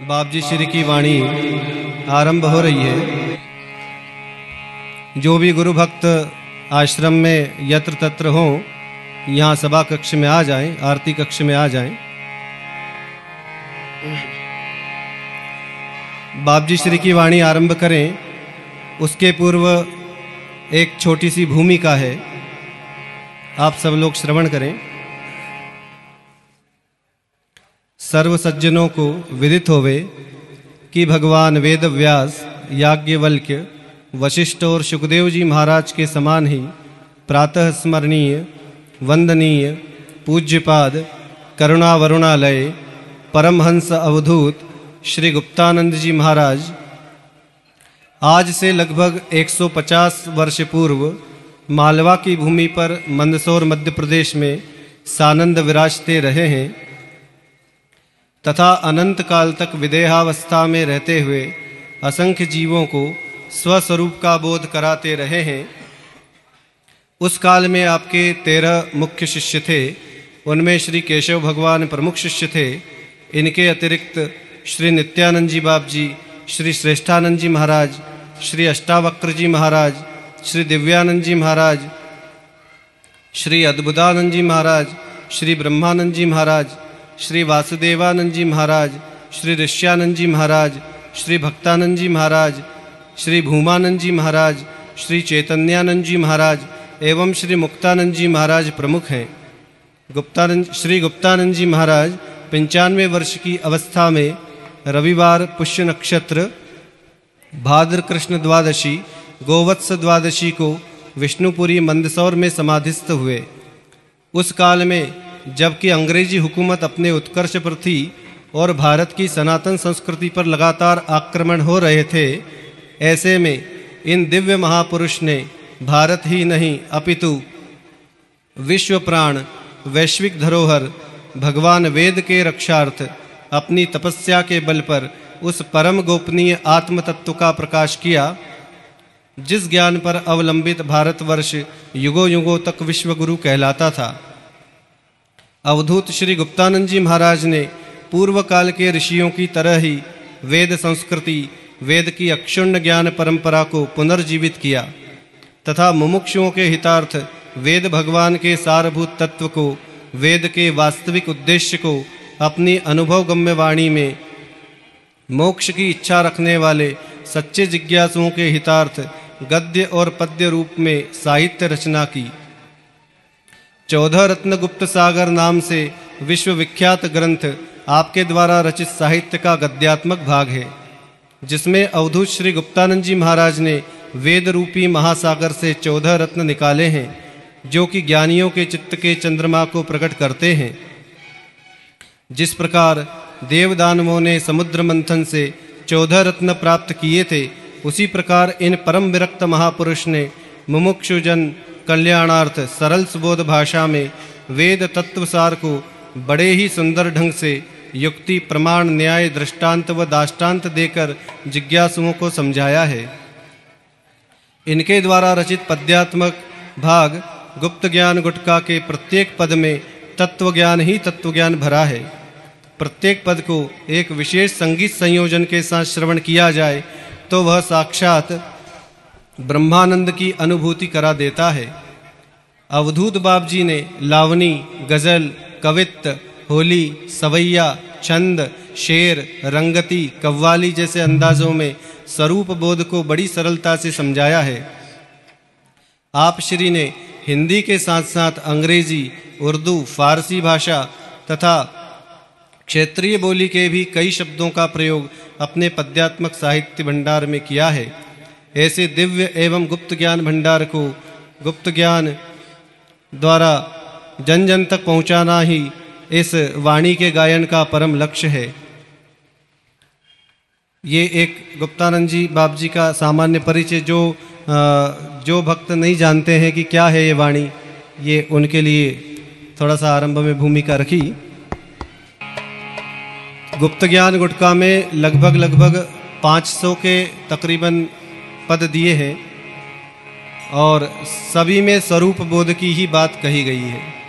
बाप जी श्री की वाणी आरंभ हो रही है। जो भी गुरु भक्त आश्रम में यत्र तत्र हो, यहाँ सभा कक्ष में आ जाएँ, आरती कक्ष में आ जाएँ। बाप जी श्री की वाणी आरंभ करें, उसके पूर्व एक छोटी सी भूमिका है। आप सब लोग श्रवण करें। सर्व सज्जनों को विदित होवे कि भगवान वेद व्यास याज्ञवल्क्य, वशिष्ठ और सुखदेव जी महाराज के समान ही प्रातः स्मरणीय, वंदनीय, पूज्यपाद करुणा वरुणालय परमहंस अवधूत श्री गुप्तानंद जी महाराज। आज से लगभग 150 वर्ष पूर्व मालवा की भूमि पर मंदसौर मध्य प्रदेश में सानंद विराजते रहे हैं। तथा अनंत काल तक विदेहावस्था में रहते हुए असंख्य जीवों को स्वस्वरूप का बोध कराते रहे हैं। उस काल में आपके तेरह मुख्य शिष्य थे। उनमें श्री केशव भगवान प्रमुख शिष्य थे। इनके अतिरिक्त श्री नित्यानंद जी बाप जी श्री श्रेष्ठानंद जी महाराज, श्री अष्टावक्र जी महाराज, श्री दिव्यानंद जी महाराज, श्री अद्भुतानंद जी महाराज, श्री ब्रह्मानंद जी महाराज श्री वासुदेवानंद जी महाराज, श्री ऋष्यानंद जी महाराज, श्री भक्तानंद जी महाराज, श्री भूमानंद जी महाराज, श्री चैतन्यानंद जी महाराज एवं श्री मुक्तानंद जी महाराज प्रमुख हैं। गुप्तानंद, श्री गुप्तानंद जी महाराज पंचानवे वर्ष की अवस्था में रविवार, पुष्य नक्षत्र, भाद्र कृष्ण द्वादशी, गोवत्स द्वादशी को विष्णुपुरी मंदसौर में समाधिस्थ हुए। उस काल में जबकि अंग्रेज़ी हुकूमत अपने उत्कर्ष पर थी और भारत की सनातन संस्कृति पर लगातार आक्रमण हो रहे थे, ऐसे में इन दिव्य महापुरुष ने भारत ही नहीं, अपितु विश्व प्राण, वैश्विक धरोहर, भगवान वेद के रक्षार्थ अपनी तपस्या के बल पर उस परम गोपनीय आत्म तत्व का प्रकाश किया, जिस ज्ञान पर अवलंबित भारतवर्ष युगों युगों तक विश्वगुरु कहलाता था। अवधूत श्री गुप्तानंद जी महाराज ने पूर्व काल के ऋषियों की तरह ही वेद संस्कृति, वेद की अक्षुण्ण ज्ञान परंपरा को पुनर्जीवित किया तथा मुमुक्षुओं के हितार्थ वेद भगवान के सारभूत तत्व को, वेद के वास्तविक उद्देश्य को अपनी अनुभव गम्य वाणी में मोक्ष की इच्छा रखने वाले सच्चे जिज्ञासुओं के हितार्थ गद्य और पद्य रूप में साहित्य रचना की। चौदह रत्न गुप्त सागर नाम से विश्वविख्यात ग्रंथ आपके द्वारा रचित साहित्य का गद्यात्मक भाग है, जिसमें अवधूत श्री गुप्तानंद जी महाराज ने वेद रूपी महासागर से चौदह रत्न निकाले हैं, जो कि ज्ञानियों के चित्त के चंद्रमा को प्रकट करते हैं। जिस प्रकार देवदानवों ने समुद्र मंथन से चौदह रत्न प्राप्त किए थे, उसी प्रकार इन परम विरक्त महापुरुष ने मुमुक्षुजन कल्याणार्थ सरल सुबोध भाषा में वेद तत्वसार को बड़े ही सुंदर ढंग से युक्ति, प्रमाण, न्याय, दृष्टांत व दाष्टांत देकर जिज्ञासुओं को समझाया है। इनके द्वारा रचित पद्यात्मक भाग गुप्त ज्ञान गुटका के प्रत्येक पद में तत्व ज्ञान ही तत्व ज्ञान भरा है। प्रत्येक पद को एक विशेष संगीत संयोजन के साथ श्रवण किया जाए तो वह साक्षात ब्रह्मानंद की अनुभूति करा देता है। अवधूत बाब जी ने लावनी, गज़ल, कवित्त, होली, सवैया, छंद, शेर, रंगती, कव्वाली जैसे अंदाजों में स्वरूप बोध को बड़ी सरलता से समझाया है। आप श्री ने हिंदी के साथ साथ अंग्रेज़ी, उर्दू, फारसी भाषा तथा क्षेत्रीय बोली के भी कई शब्दों का प्रयोग अपने पद्यात्मक साहित्य भंडार में किया है। ऐसे दिव्य एवं गुप्त ज्ञान भंडार को गुप्त ज्ञान द्वारा जन जन तक पहुंचाना ही इस वाणी के गायन का परम लक्ष्य है। ये एक गुप्तानंद जी, बाप जी का सामान्य परिचय जो जो भक्त नहीं जानते हैं कि क्या है ये वाणी, ये उनके लिए थोड़ा सा आरंभ में भूमिका रखी। गुप्त ज्ञान गुटका में लगभग लगभग 500 के तकरीबन पद दिए हैं और सभी में स्वरूप बोध की ही बात कही गई है।